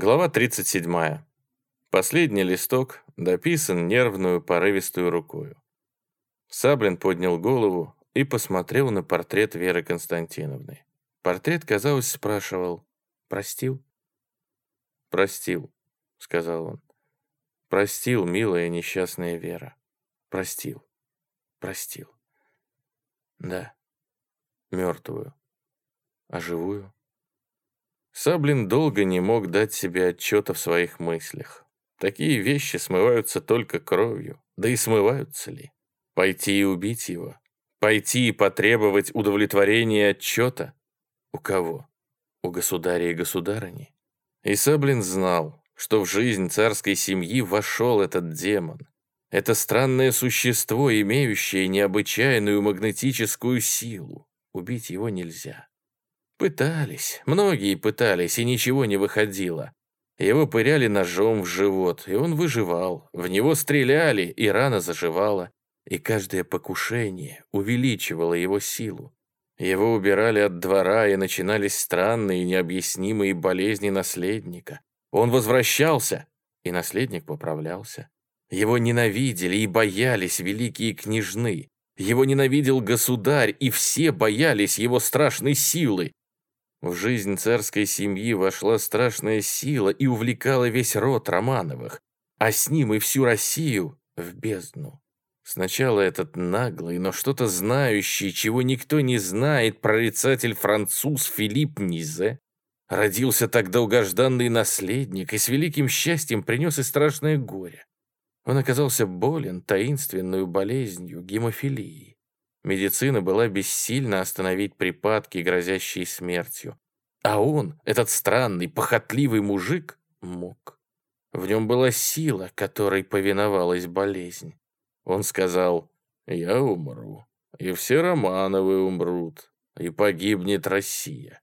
Глава 37. Последний листок дописан нервную порывистую рукою. Саблин поднял голову и посмотрел на портрет Веры Константиновны. Портрет, казалось, спрашивал «Простил?» «Простил», — сказал он. «Простил, милая несчастная Вера. Простил. Простил. Да, мертвую. А живую?» Саблин долго не мог дать себе отчета в своих мыслях. Такие вещи смываются только кровью. Да и смываются ли? Пойти и убить его? Пойти и потребовать удовлетворения отчета? У кого? У государя и государыни? И Саблин знал, что в жизнь царской семьи вошел этот демон. Это странное существо, имеющее необычайную магнетическую силу. Убить его нельзя. Пытались, многие пытались, и ничего не выходило. Его пыряли ножом в живот, и он выживал. В него стреляли, и рана заживала. И каждое покушение увеличивало его силу. Его убирали от двора, и начинались странные необъяснимые болезни наследника. Он возвращался, и наследник поправлялся. Его ненавидели и боялись великие княжны. Его ненавидел государь, и все боялись его страшной силы. В жизнь царской семьи вошла страшная сила и увлекала весь род Романовых, а с ним и всю Россию в бездну. Сначала этот наглый, но что-то знающий, чего никто не знает, прорицатель-француз Филипп Низе, родился так долгожданный наследник и с великим счастьем принес и страшное горе. Он оказался болен таинственную болезнью гемофилии. Медицина была бессильна остановить припадки, грозящие смертью. А он, этот странный, похотливый мужик, мог. В нем была сила, которой повиновалась болезнь. Он сказал, «Я умру, и все Романовы умрут, и погибнет Россия».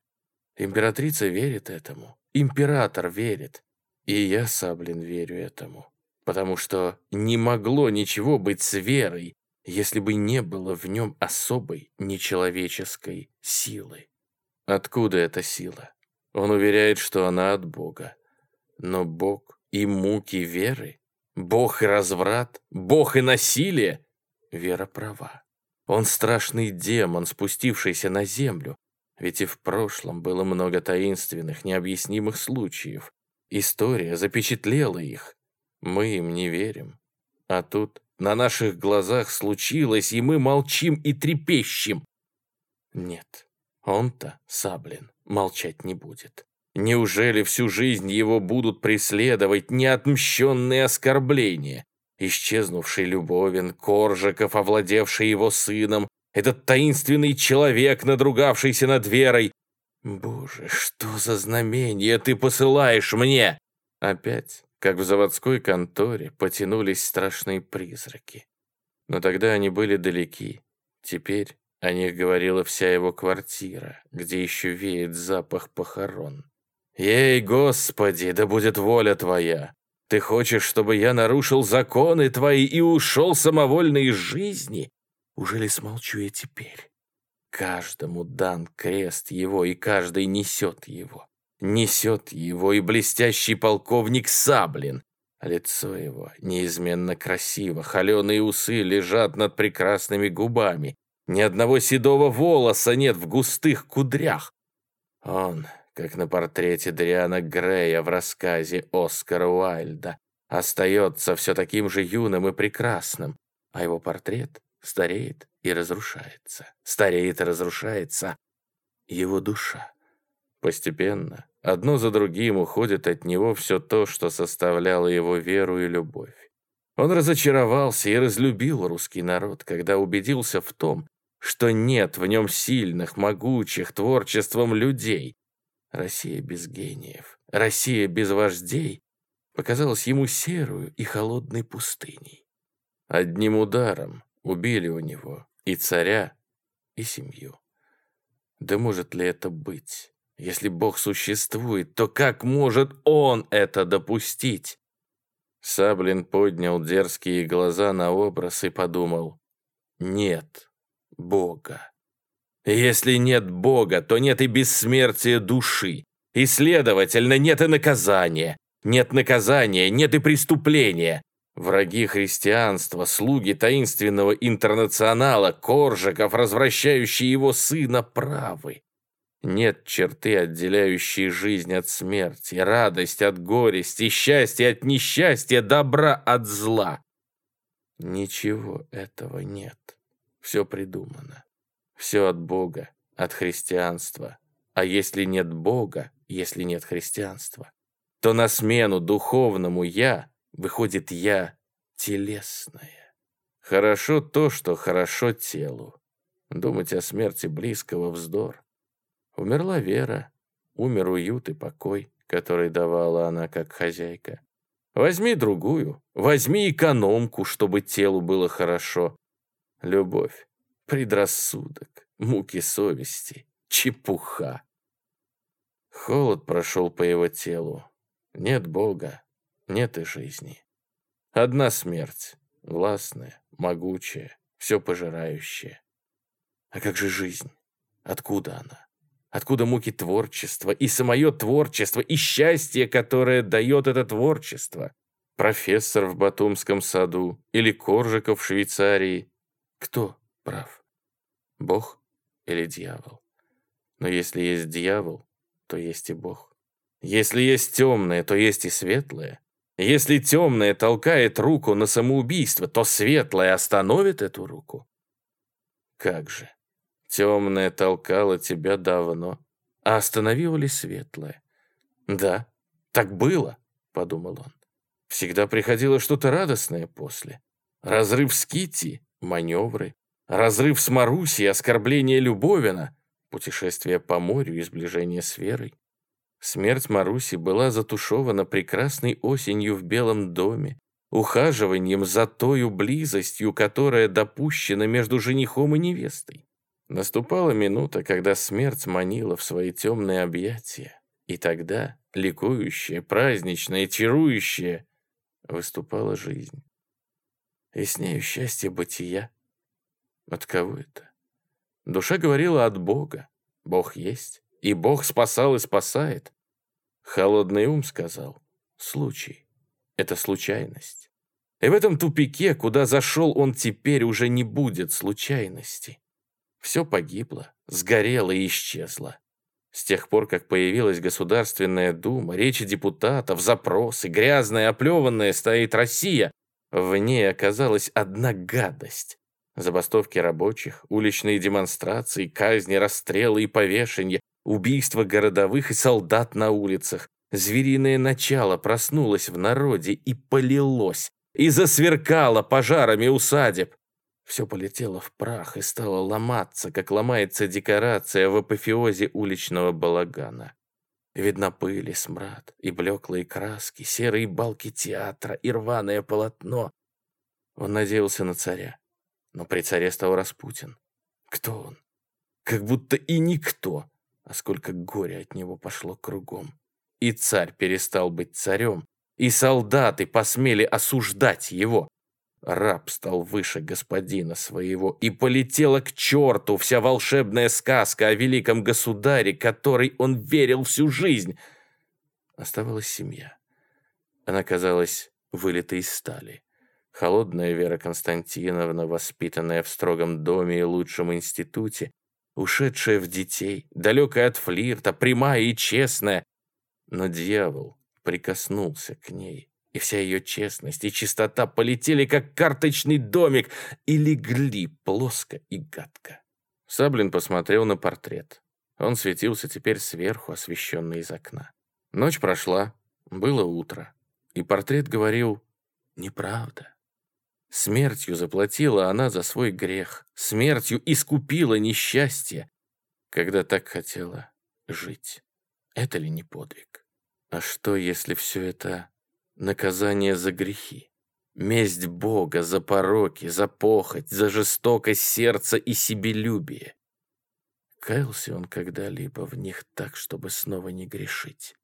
Императрица верит этому, император верит, и я, Саблин, верю этому, потому что не могло ничего быть с верой, если бы не было в нем особой нечеловеческой силы. Откуда эта сила? Он уверяет, что она от Бога. Но Бог и муки веры, Бог и разврат, Бог и насилие. Вера права. Он страшный демон, спустившийся на землю, ведь и в прошлом было много таинственных, необъяснимых случаев. История запечатлела их. Мы им не верим. А тут на наших глазах случилось, и мы молчим и трепещем. Нет, он-то, Саблин, молчать не будет. Неужели всю жизнь его будут преследовать неотмщенные оскорбления? Исчезнувший Любовин, Коржиков, овладевший его сыном, этот таинственный человек, надругавшийся над Верой. Боже, что за знамение ты посылаешь мне? Опять как в заводской конторе потянулись страшные призраки. Но тогда они были далеки. Теперь о них говорила вся его квартира, где еще веет запах похорон. «Ей, Господи, да будет воля Твоя! Ты хочешь, чтобы я нарушил законы Твои и ушел самовольно из жизни? Уже ли смолчу я теперь? Каждому дан крест его, и каждый несет его. Несет его и блестящий полковник Саблин. Лицо его неизменно красиво, холеные усы лежат над прекрасными губами. Ни одного седого волоса нет в густых кудрях. Он, как на портрете Дриана Грея в рассказе Оскара Уайльда, остается все таким же юным и прекрасным, а его портрет стареет и разрушается. Стареет и разрушается его душа. Постепенно, одно за другим уходит от него все то, что составляло его веру и любовь. Он разочаровался и разлюбил русский народ, когда убедился в том, что нет в нем сильных, могучих, творчеством людей. Россия без гениев, Россия без вождей показалась ему серую и холодной пустыней. Одним ударом убили у него и царя, и семью. Да может ли это быть? Если Бог существует, то как может Он это допустить? Саблин поднял дерзкие глаза на образ и подумал. Нет Бога. Если нет Бога, то нет и бессмертия души. И, следовательно, нет и наказания. Нет наказания, нет и преступления. Враги христианства, слуги таинственного интернационала, Коржиков, развращающие его сына, правы. Нет черты, отделяющей жизнь от смерти, радость от горести, счастье от несчастья, добра от зла. Ничего этого нет. Все придумано. Все от Бога, от христианства. А если нет Бога, если нет христианства, то на смену духовному «я» выходит «я» телесное. Хорошо то, что хорошо телу. Думать о смерти близкого вздор. Умерла Вера, умер уют и покой, который давала она как хозяйка. Возьми другую, возьми экономку, чтобы телу было хорошо. Любовь, предрассудок, муки совести, чепуха. Холод прошел по его телу. Нет Бога, нет и жизни. Одна смерть, властная, могучая, все пожирающая. А как же жизнь? Откуда она? Откуда муки творчества и самое творчество, и счастье, которое дает это творчество? Профессор в Батумском саду или Коржиков в Швейцарии? Кто прав? Бог или дьявол? Но если есть дьявол, то есть и Бог. Если есть темное, то есть и светлое. Если темное толкает руку на самоубийство, то светлое остановит эту руку. Как же? Темное толкало тебя давно, а остановило ли светлое? Да, так было, подумал он. Всегда приходило что-то радостное после. Разрыв с Китти, маневры, разрыв с Марусей, оскорбление Любовина, путешествие по морю и сближение с Верой. Смерть Маруси была затушевана прекрасной осенью в Белом доме, ухаживанием за тою близостью, которая допущена между женихом и невестой. Наступала минута, когда смерть манила в свои темные объятия, и тогда, ликующая, праздничная, чарующая, выступала жизнь. И с нею счастье бытия. От кого это? Душа говорила от Бога. Бог есть, и Бог спасал и спасает. Холодный ум сказал, случай, это случайность. И в этом тупике, куда зашел он теперь, уже не будет случайности. Все погибло, сгорело и исчезло. С тех пор, как появилась Государственная Дума, речи депутатов, запросы, грязная, оплеванная стоит Россия, в ней оказалась одна гадость. Забастовки рабочих, уличные демонстрации, казни, расстрелы и повешения, убийства городовых и солдат на улицах. Звериное начало проснулось в народе и полилось, и засверкало пожарами усадеб. Все полетело в прах и стало ломаться, как ломается декорация в апофеозе уличного балагана. Видно пыль и смрад, и блеклые краски, серые балки театра, и рваное полотно. Он надеялся на царя, но при царе стал Распутин. Кто он? Как будто и никто, а сколько горя от него пошло кругом. И царь перестал быть царем, и солдаты посмели осуждать его. Раб стал выше господина своего, и полетела к черту вся волшебная сказка о великом государе, которой он верил всю жизнь. Оставалась семья. Она казалась вылитой из стали. Холодная Вера Константиновна, воспитанная в строгом доме и лучшем институте, ушедшая в детей, далекая от флирта, прямая и честная. Но дьявол прикоснулся к ней и вся ее честность и чистота полетели, как карточный домик, и легли плоско и гадко. Саблин посмотрел на портрет. Он светился теперь сверху, освещенный из окна. Ночь прошла, было утро, и портрет говорил «неправда». Смертью заплатила она за свой грех, смертью искупила несчастье, когда так хотела жить. Это ли не подвиг? А что, если все это наказание за грехи. Месть Бога за пороки, за похоть, за жестокость сердца и себелюбие. Каялся он когда-либо в них так, чтобы снова не грешить.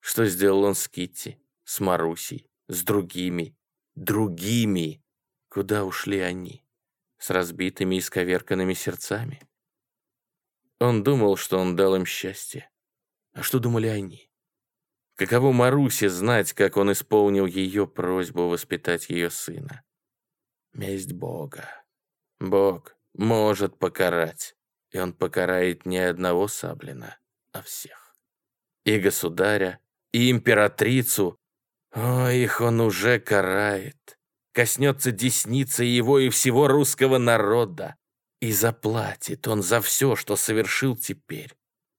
Что сделал он с Китти, с Марусей, с другими, другими? Куда ушли они? С разбитыми и сковерканными сердцами? Он думал, что он дал им счастье. А что думали они? Каково Марусе знать, как он исполнил ее просьбу воспитать ее сына? Месть Бога. Бог может покарать, и он покарает не одного Саблина, а всех. И государя, и императрицу. О, их он уже карает. Коснется десницы его и всего русского народа. И заплатит он за все, что совершил теперь.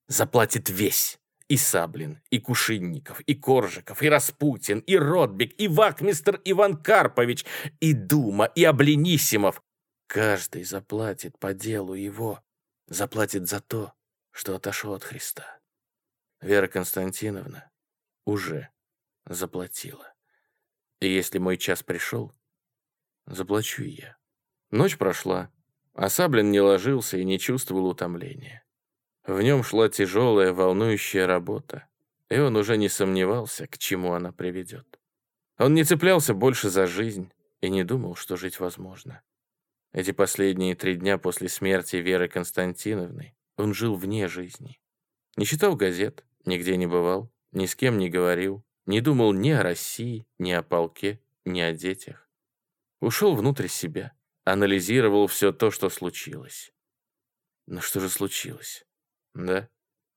Заплатит весь. И Саблин, и Кушинников, и Коржиков, и Распутин, и Ротбек, и Вахмистер Иван Карпович, и Дума, и Обленисимов. Каждый заплатит по делу его. Заплатит за то, что отошел от Христа. Вера Константиновна уже заплатила. И если мой час пришел, заплачу я. Ночь прошла, а Саблин не ложился и не чувствовал утомления. В нем шла тяжелая, волнующая работа, и он уже не сомневался, к чему она приведет. Он не цеплялся больше за жизнь и не думал, что жить возможно. Эти последние три дня после смерти Веры Константиновны он жил вне жизни. Не читал газет, нигде не бывал, ни с кем не говорил, не думал ни о России, ни о полке, ни о детях. Ушел внутрь себя, анализировал все то, что случилось. Но что же случилось? Да,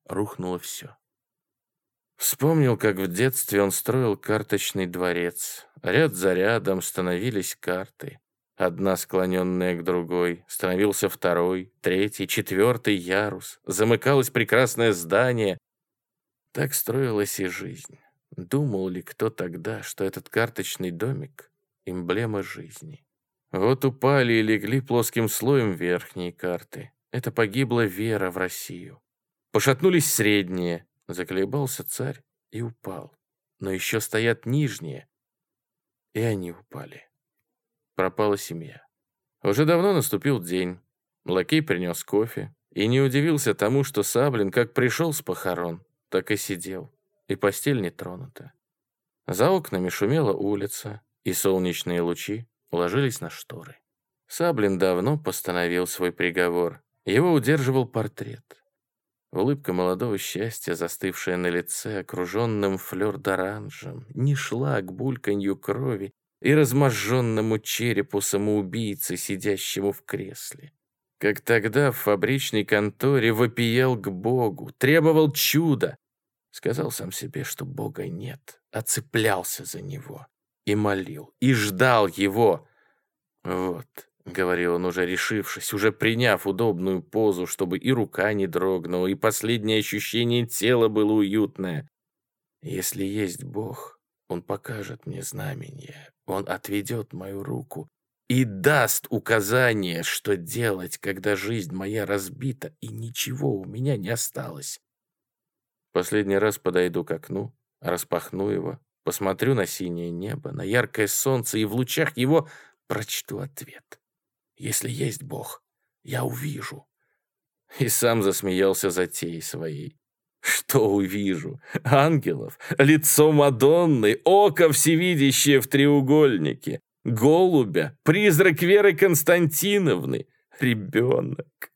рухнуло все. Вспомнил, как в детстве он строил карточный дворец. Ряд за рядом становились карты. Одна склоненная к другой. Становился второй, третий, четвертый ярус. Замыкалось прекрасное здание. Так строилась и жизнь. Думал ли кто тогда, что этот карточный домик — эмблема жизни? Вот упали и легли плоским слоем верхние карты. Это погибла вера в Россию. Пошатнулись средние, заколебался царь и упал. Но еще стоят нижние, и они упали. Пропала семья. Уже давно наступил день. Лакей принес кофе и не удивился тому, что Саблин как пришел с похорон, так и сидел, и постель не тронута. За окнами шумела улица, и солнечные лучи ложились на шторы. Саблин давно постановил свой приговор. Его удерживал портрет. Улыбка молодого счастья, застывшая на лице, окруженным флёр-д'оранжем, не шла к бульканью крови и разможженному черепу самоубийцы, сидящему в кресле. Как тогда в фабричной конторе вопиял к Богу, требовал чуда. Сказал сам себе, что Бога нет, а цеплялся за него. И молил, и ждал его. Вот, — говорил он уже решившись, уже приняв удобную позу, чтобы и рука не дрогнула, и последнее ощущение тела было уютное. «Если есть Бог, Он покажет мне знамение, Он отведет мою руку и даст указание, что делать, когда жизнь моя разбита и ничего у меня не осталось. Последний раз подойду к окну, распахну его, посмотрю на синее небо, на яркое солнце и в лучах его прочту ответ. Если есть Бог, я увижу». И сам засмеялся затеей своей. Что увижу? Ангелов, лицо Мадонны, око всевидящее в треугольнике, голубя, призрак Веры Константиновны, ребенок.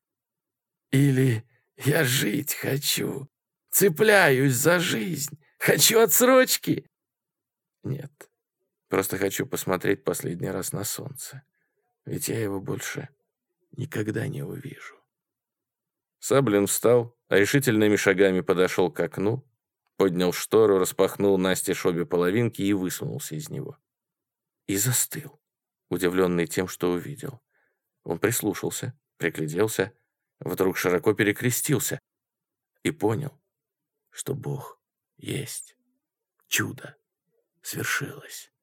Или я жить хочу, цепляюсь за жизнь, хочу отсрочки. Нет, просто хочу посмотреть последний раз на солнце ведь я его больше никогда не увижу. Саблин встал, решительными шагами подошел к окну, поднял штору, распахнул Насте обе половинки и высунулся из него. И застыл, удивленный тем, что увидел. Он прислушался, пригляделся, вдруг широко перекрестился и понял, что Бог есть. Чудо свершилось.